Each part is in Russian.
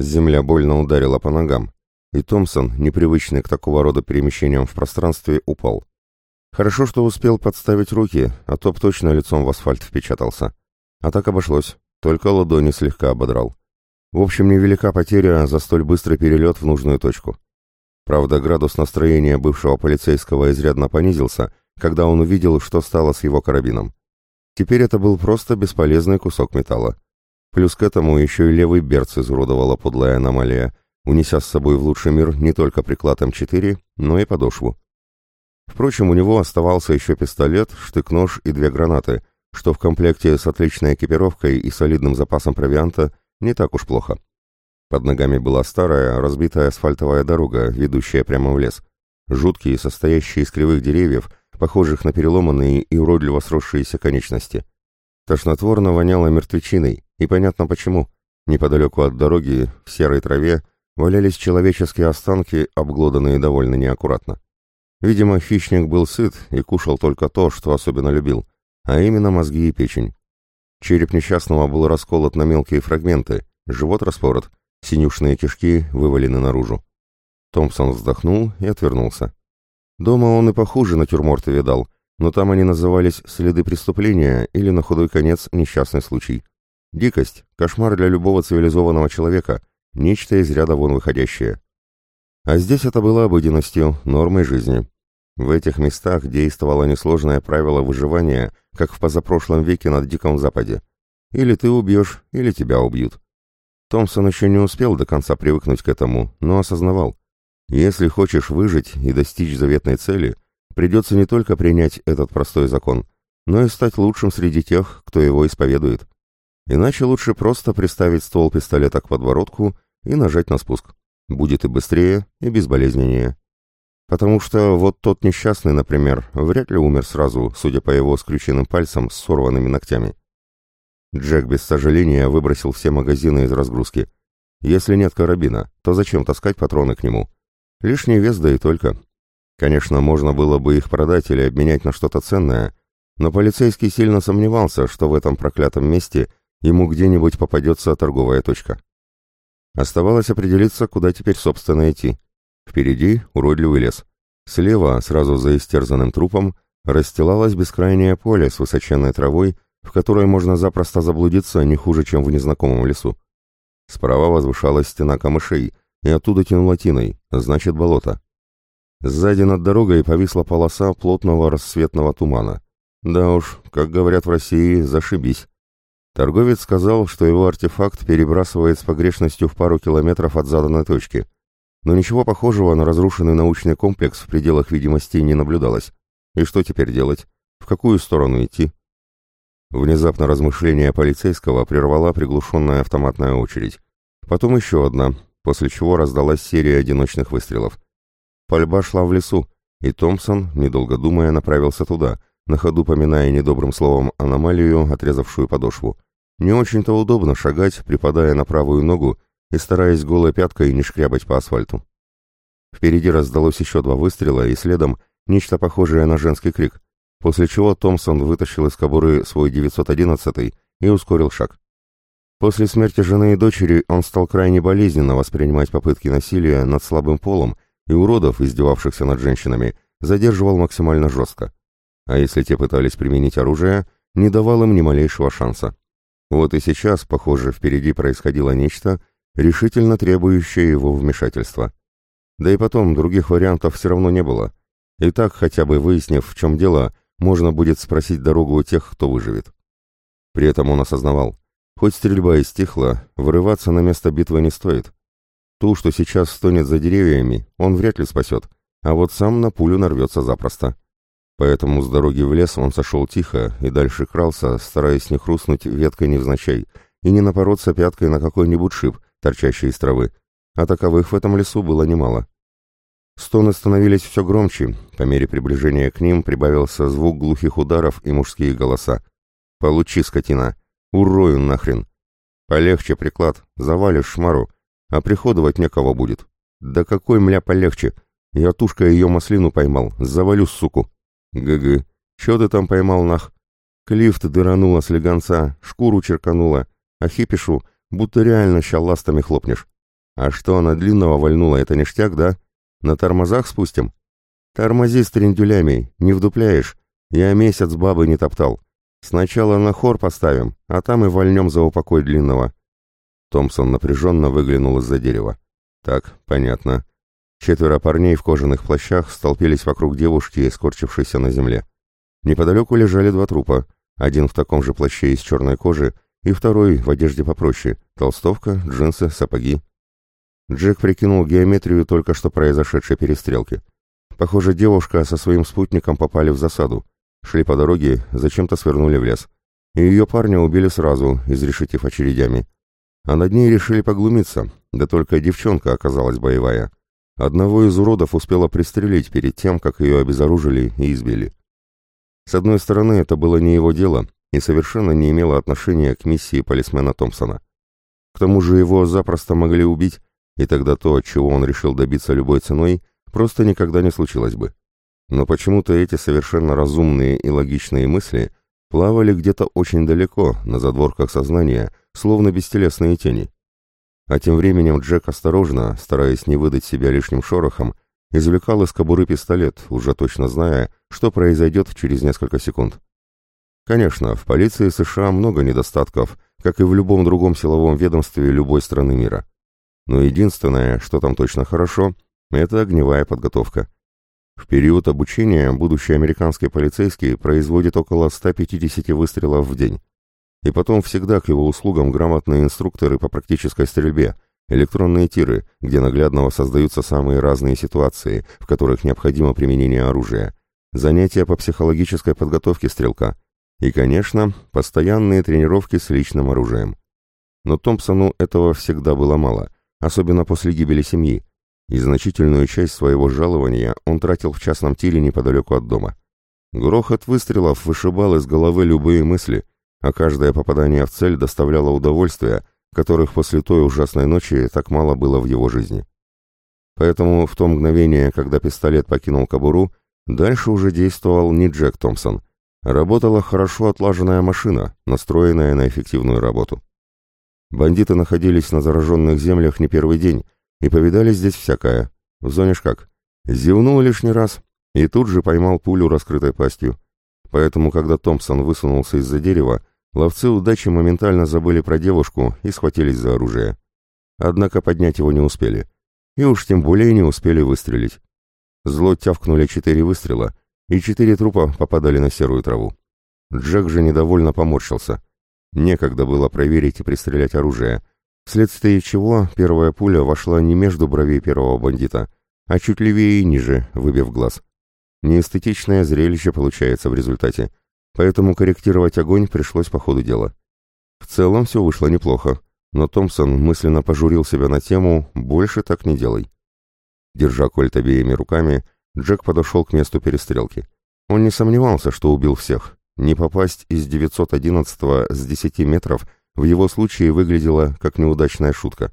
Земля больно ударила по ногам, и Томпсон, непривычный к такого рода перемещениям в пространстве, упал. Хорошо, что успел подставить руки, а то б точно лицом в асфальт впечатался. А так обошлось, только ладони слегка ободрал. В общем, невелика потеря за столь быстрый перелет в нужную точку. Правда, градус настроения бывшего полицейского изрядно понизился, когда он увидел, что стало с его карабином. Теперь это был просто бесполезный кусок металла. Плюс к этому еще и левый берц изуродовала подлая аномалия, унеся с собой в лучший мир не только приклад М4, но и подошву. Впрочем, у него оставался еще пистолет, штык-нож и две гранаты, что в комплекте с отличной экипировкой и солидным запасом провианта не так уж плохо. Под ногами была старая, разбитая асфальтовая дорога, ведущая прямо в лес. Жуткие, состоящие из кривых деревьев, похожих на переломанные и уродливо сросшиеся конечности. Тошнотворно воняло мертвечиной, и понятно почему. Неподалеку от дороги, в серой траве, валялись человеческие останки, обглоданные довольно неаккуратно. Видимо, хищник был сыт и кушал только то, что особенно любил, а именно мозги и печень. Череп несчастного был расколот на мелкие фрагменты, живот распорот, синюшные кишки вывалены наружу. Томпсон вздохнул и отвернулся. Дома он и похуже натюрморты видал, но там они назывались «следы преступления» или, на худой конец, «несчастный случай». Дикость, кошмар для любого цивилизованного человека, нечто из ряда вон выходящее. А здесь это было обыденностью, нормой жизни. В этих местах действовало несложное правило выживания, как в позапрошлом веке на Диком Западе. Или ты убьешь, или тебя убьют. Томпсон еще не успел до конца привыкнуть к этому, но осознавал. Если хочешь выжить и достичь заветной цели, придется не только принять этот простой закон, но и стать лучшим среди тех, кто его исповедует. Иначе лучше просто приставить ствол пистолета к подбородку и нажать на спуск. Будет и быстрее, и безболезненнее. Потому что вот тот несчастный, например, вряд ли умер сразу, судя по его скрюченным пальцам с сорванными ногтями. Джек без сожаления выбросил все магазины из разгрузки. Если нет карабина, то зачем таскать патроны к нему? Лишний вес, да и только. Конечно, можно было бы их продать или обменять на что-то ценное, но полицейский сильно сомневался, что в этом проклятом месте ему где-нибудь попадется торговая точка. Оставалось определиться, куда теперь, собственно, идти. Впереди уродливый лес. Слева, сразу за истерзанным трупом, расстилалось бескрайнее поле с высоченной травой, в которой можно запросто заблудиться не хуже, чем в незнакомом лесу. Справа возвышалась стена камышей, и оттуда тянуло тиной, значит болото. Сзади над дорогой повисла полоса плотного рассветного тумана. Да уж, как говорят в России, зашибись. Торговец сказал, что его артефакт перебрасывает с погрешностью в пару километров от заданной точки. Но ничего похожего на разрушенный научный комплекс в пределах видимости не наблюдалось. И что теперь делать? В какую сторону идти? Внезапно размышление полицейского прервала приглушенная автоматная очередь. Потом еще одна, после чего раздалась серия одиночных выстрелов. Пальба шла в лесу, и Томпсон, недолго думая, направился туда, на ходу поминая недобрым словом аномалию, отрезавшую подошву. Не очень-то удобно шагать, припадая на правую ногу и стараясь голой пяткой не шкрябать по асфальту. Впереди раздалось еще два выстрела, и следом нечто похожее на женский крик, после чего Томпсон вытащил из кобуры свой 911 и ускорил шаг. После смерти жены и дочери он стал крайне болезненно воспринимать попытки насилия над слабым полом и уродов, издевавшихся над женщинами, задерживал максимально жестко. А если те пытались применить оружие, не давал им ни малейшего шанса. Вот и сейчас, похоже, впереди происходило нечто, решительно требующее его вмешательства. Да и потом, других вариантов все равно не было. И так, хотя бы выяснив, в чем дело, можно будет спросить дорогу у тех, кто выживет. При этом он осознавал, Хоть стрельба и стихла, вырываться на место битвы не стоит. Ту, что сейчас стонет за деревьями, он вряд ли спасет, а вот сам на пулю нарвется запросто. Поэтому с дороги в лес он сошел тихо и дальше крался, стараясь не хрустнуть веткой невзначай и не напороться пяткой на какой-нибудь шип, торчащий из травы, а таковых в этом лесу было немало. Стоны становились все громче, по мере приближения к ним прибавился звук глухих ударов и мужские голоса. «Получи, скотина! Урою нахрен. Полегче приклад, завалишь шмару, а приходовать некого будет. Да какой мля полегче? Я тушка ее маслину поймал, завалю суку. ГГ. Че ты там поймал нах? Клифт дыранула с легонца, шкуру черканула, а хипишу, будто реально ща ластами хлопнешь. «А что, на длинного вальнула, это ништяк, да? На тормозах спустим?» «Тормози с трендюлями, не вдупляешь. Я месяц бабы не топтал. Сначала на хор поставим, а там и вольнем за упокой длинного». Томпсон напряженно выглянул из-за дерева. «Так, понятно». Четверо парней в кожаных плащах столпились вокруг девушки, скорчившейся на земле. Неподалеку лежали два трупа, один в таком же плаще из черной кожи и второй в одежде попроще, толстовка, джинсы, сапоги. Джек прикинул геометрию только что произошедшей перестрелки. Похоже, девушка со своим спутником попали в засаду. Шли по дороге, зачем-то свернули в лес. И ее парня убили сразу, изрешетив очередями. А над ней решили поглумиться, да только девчонка оказалась боевая. Одного из уродов успела пристрелить перед тем, как ее обезоружили и избили. С одной стороны, это было не его дело и совершенно не имело отношения к миссии полисмена Томпсона. К тому же его запросто могли убить, и тогда то, чего он решил добиться любой ценой, просто никогда не случилось бы. Но почему-то эти совершенно разумные и логичные мысли плавали где-то очень далеко, на задворках сознания, словно бестелесные тени. А тем временем Джек осторожно, стараясь не выдать себя лишним шорохом, извлекал из кобуры пистолет, уже точно зная, что произойдет через несколько секунд. Конечно, в полиции США много недостатков, как и в любом другом силовом ведомстве любой страны мира. Но единственное, что там точно хорошо, это огневая подготовка. В период обучения будущий американский полицейский производит около 150 выстрелов в день. И потом всегда к его услугам грамотные инструкторы по практической стрельбе, электронные тиры, где наглядно создаются самые разные ситуации, в которых необходимо применение оружия, занятия по психологической подготовке стрелка и, конечно, постоянные тренировки с личным оружием. Но Томпсону этого всегда было мало, особенно после гибели семьи, и значительную часть своего жалования он тратил в частном тире неподалеку от дома. Грохот выстрелов вышибал из головы любые мысли, а каждое попадание в цель доставляло удовольствие, которых после той ужасной ночи так мало было в его жизни. Поэтому в то мгновение, когда пистолет покинул кобуру, дальше уже действовал не Джек Томпсон. Работала хорошо отлаженная машина, настроенная на эффективную работу. Бандиты находились на зараженных землях не первый день и повидали здесь всякое. В зоне ж как. Зевнул лишний раз и тут же поймал пулю раскрытой пастью. Поэтому, когда Томпсон высунулся из-за дерева, Ловцы удачи моментально забыли про девушку и схватились за оружие. Однако поднять его не успели. И уж тем более не успели выстрелить. Зло тявкнули четыре выстрела, и четыре трупа попадали на серую траву. Джек же недовольно поморщился. Некогда было проверить и пристрелять оружие, вследствие чего первая пуля вошла не между бровей первого бандита, а чуть левее и ниже, выбив глаз. Неэстетичное зрелище получается в результате, поэтому корректировать огонь пришлось по ходу дела. В целом все вышло неплохо, но Томпсон мысленно пожурил себя на тему «больше так не делай». Держа кольт обеими руками, Джек подошел к месту перестрелки. Он не сомневался, что убил всех. Не попасть из 911-го с 10 метров в его случае выглядело как неудачная шутка.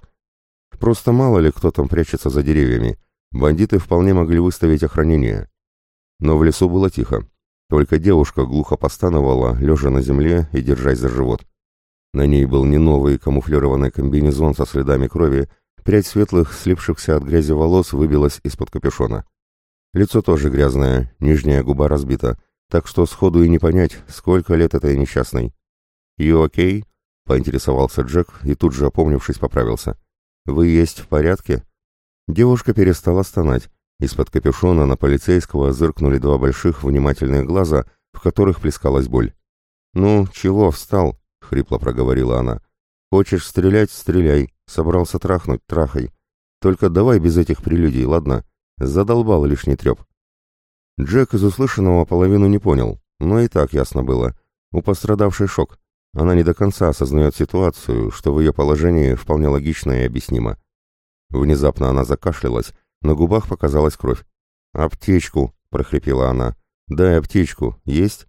Просто мало ли кто там прячется за деревьями. Бандиты вполне могли выставить охранение. Но в лесу было тихо. Только девушка глухо постановала, лежа на земле и держась за живот. На ней был не новый камуфлированный комбинезон со следами крови, прядь светлых, слипшихся от грязи волос выбилась из-под капюшона. Лицо тоже грязное, нижняя губа разбита, так что сходу и не понять, сколько лет этой несчастной. «You okay?» — поинтересовался Джек и тут же, опомнившись, поправился. «Вы есть в порядке?» Девушка перестала стонать, из-под капюшона на полицейского зыркнули два больших внимательных глаза, в которых плескалась боль. «Ну, чего встал?» — хрипло проговорила она. «Хочешь стрелять — стреляй. Собрался трахнуть — трахай. Только давай без этих прелюдий, ладно? Задолбал лишний треп». Джек из услышанного половину не понял, но и так ясно было. У пострадавшей шок. Она не до конца осознает ситуацию, что в ее положении вполне логично и объяснимо. Внезапно она закашлялась, на губах показалась кровь. «Аптечку!» — прохрипела она. «Дай аптечку. Есть?»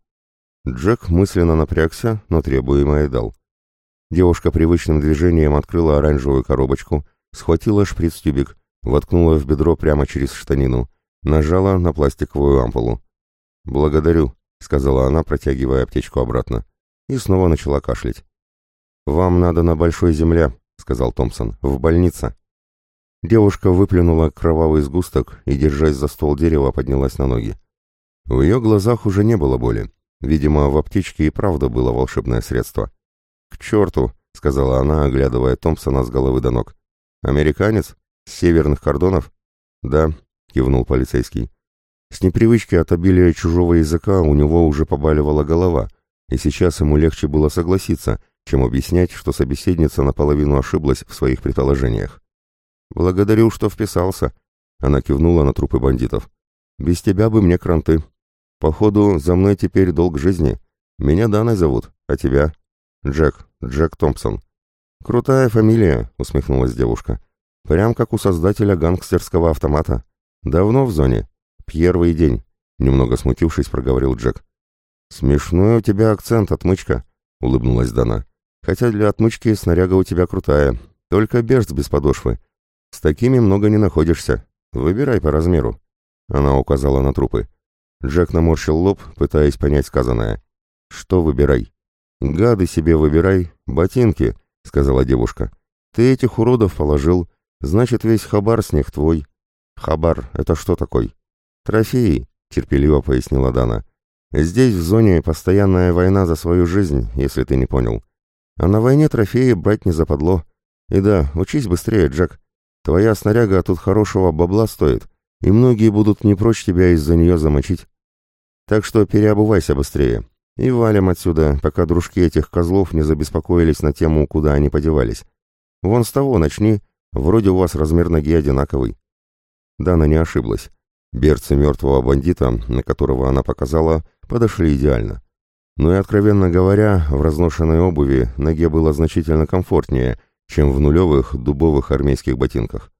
Джек мысленно напрягся, но требуемое дал. Девушка привычным движением открыла оранжевую коробочку, схватила шприц-тюбик, воткнула в бедро прямо через штанину, нажала на пластиковую ампулу. «Благодарю», — сказала она, протягивая аптечку обратно, и снова начала кашлять. «Вам надо на Большой Земле», — сказал Томпсон, — «в больнице». Девушка выплюнула кровавый сгусток и, держась за ствол дерева, поднялась на ноги. В ее глазах уже не было боли. Видимо, в аптечке и правда было волшебное средство. «К черту!» — сказала она, оглядывая Томпсона с головы до ног. «Американец? С северных кордонов?» «Да», — кивнул полицейский. С непривычки от обилия чужого языка у него уже побаливала голова, и сейчас ему легче было согласиться, чем объяснять, что собеседница наполовину ошиблась в своих предположениях. «Благодарю, что вписался», — она кивнула на трупы бандитов. «Без тебя бы мне кранты. Походу, за мной теперь долг жизни. Меня Даной зовут, а тебя?» «Джек, Джек Томпсон». «Крутая фамилия», — усмехнулась девушка. «Прям как у создателя гангстерского автомата. Давно в зоне?» «Первый день», — немного смутившись, проговорил Джек. «Смешной у тебя акцент, отмычка», — улыбнулась Дана. «Хотя для отмычки снаряга у тебя крутая, только берст без подошвы. С такими много не находишься. Выбирай по размеру». Она указала на трупы. Джек наморщил лоб, пытаясь понять сказанное. «Что выбирай?» «Гады себе выбирай, ботинки», — сказала девушка. «Ты этих уродов положил, значит, весь хабар с них твой». «Хабар — это что такой?» «Трофеи», — терпеливо пояснила Дана. «Здесь в зоне постоянная война за свою жизнь, если ты не понял. А на войне трофеи брать не западло. И да, учись быстрее, Джек. Твоя снаряга тут хорошего бабла стоит, и многие будут не прочь тебя из-за нее замочить. Так что переобувайся быстрее. И валим отсюда, пока дружки этих козлов не забеспокоились на тему, куда они подевались. Вон с того начни, вроде у вас размер ноги одинаковый. Дана не ошиблась. Берцы мертвого бандита, на которого она показала, подошли идеально. Но и, откровенно говоря, в разношенной обуви ноге было значительно комфортнее, чем в нулевых дубовых армейских ботинках.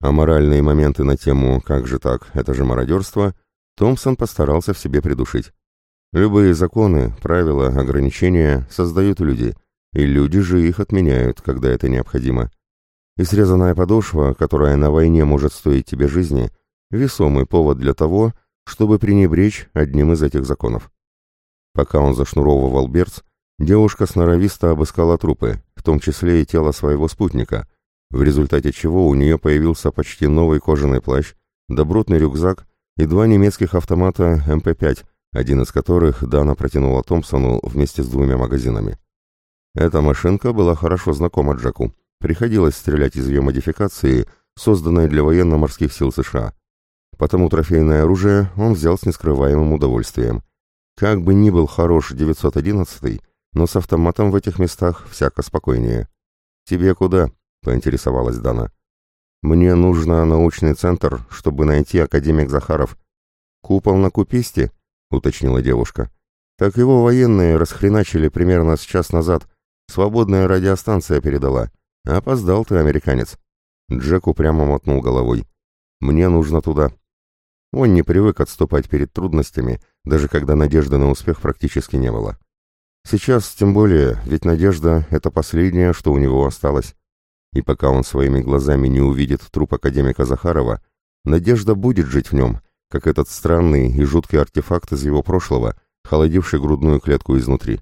А моральные моменты на тему «как же так, это же мародерство» Томпсон постарался в себе придушить. Любые законы, правила, ограничения создают люди, и люди же их отменяют, когда это необходимо. И срезанная подошва, которая на войне может стоить тебе жизни, весомый повод для того, чтобы пренебречь одним из этих законов. Пока он зашнуровывал берц, девушка сноровисто обыскала трупы, в том числе и тело своего спутника, в результате чего у нее появился почти новый кожаный плащ, добротный рюкзак и два немецких автомата МП-5, один из которых Дана протянула Томпсону вместе с двумя магазинами. Эта машинка была хорошо знакома Джеку. Приходилось стрелять из ее модификации, созданной для военно-морских сил США. Потому трофейное оружие он взял с нескрываемым удовольствием. Как бы ни был хорош 911 но с автоматом в этих местах всяко спокойнее. «Тебе куда?» — поинтересовалась Дана. «Мне нужно научный центр, чтобы найти академик Захаров». «Купол на куписте?» — уточнила девушка. «Так его военные расхреначили примерно с час назад. Свободная радиостанция передала. Опоздал ты, американец». Джек упрямо мотнул головой. «Мне нужно туда». Он не привык отступать перед трудностями, даже когда надежды на успех практически не было. Сейчас тем более, ведь надежда — это последнее, что у него осталось. И пока он своими глазами не увидит труп академика Захарова, надежда будет жить в нем, как этот странный и жуткий артефакт из его прошлого, холодивший грудную клетку изнутри.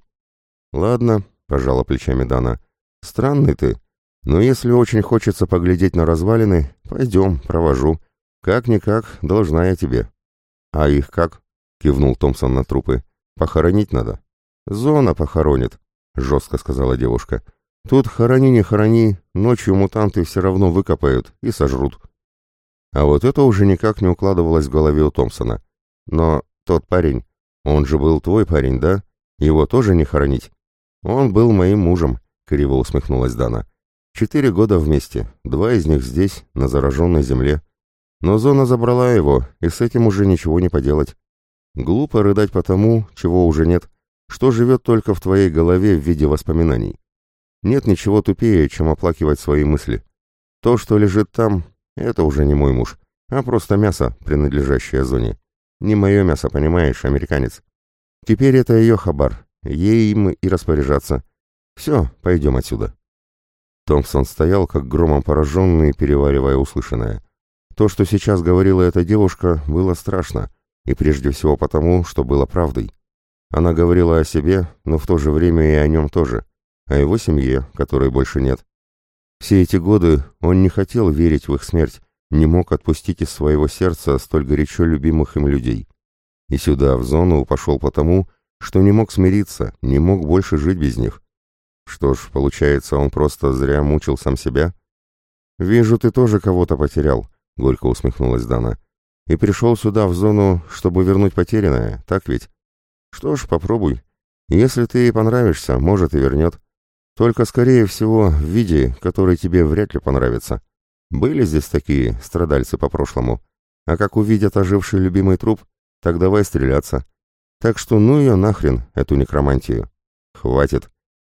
«Ладно», — пожала плечами Дана, — «странный ты, но если очень хочется поглядеть на развалины, пойдем, провожу. Как-никак, должна я тебе». «А их как?» — кивнул Томпсон на трупы. «Похоронить надо». «Зона похоронит», — жестко сказала девушка. Тут хорони не хорони, ночью мутанты все равно выкопают и сожрут. А вот это уже никак не укладывалось в голове у Томпсона. Но тот парень, он же был твой парень, да? Его тоже не хоронить? Он был моим мужем, криво усмехнулась Дана. Четыре года вместе, два из них здесь, на зараженной земле. Но зона забрала его, и с этим уже ничего не поделать. Глупо рыдать по тому, чего уже нет, что живет только в твоей голове в виде воспоминаний. Нет ничего тупее, чем оплакивать свои мысли. То, что лежит там, это уже не мой муж, а просто мясо, принадлежащее зоне. Не мое мясо, понимаешь, американец. Теперь это ее хабар, ей им и распоряжаться. Все, пойдем отсюда. Томпсон стоял, как громом пораженный, переваривая услышанное. То, что сейчас говорила эта девушка, было страшно, и прежде всего потому, что было правдой. Она говорила о себе, но в то же время и о нем тоже о его семье, которой больше нет. Все эти годы он не хотел верить в их смерть, не мог отпустить из своего сердца столь горячо любимых им людей. И сюда, в зону, пошел потому, что не мог смириться, не мог больше жить без них. Что ж, получается, он просто зря мучил сам себя? «Вижу, ты тоже кого-то потерял», — горько усмехнулась Дана. «И пришел сюда, в зону, чтобы вернуть потерянное, так ведь? Что ж, попробуй. Если ты ей понравишься, может и вернет. Только, скорее всего, в виде, который тебе вряд ли понравится. Были здесь такие страдальцы по прошлому. А как увидят оживший любимый труп, так давай стреляться. Так что ну ее нахрен, эту некромантию. Хватит,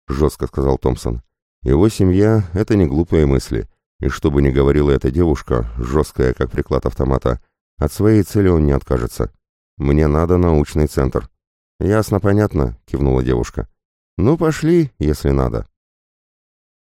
жестко сказал Томпсон. Его семья — это не глупые мысли. И что бы ни говорила эта девушка, жесткая, как приклад автомата, от своей цели он не откажется. Мне надо научный центр. Ясно, понятно, кивнула девушка. Ну, пошли, если надо.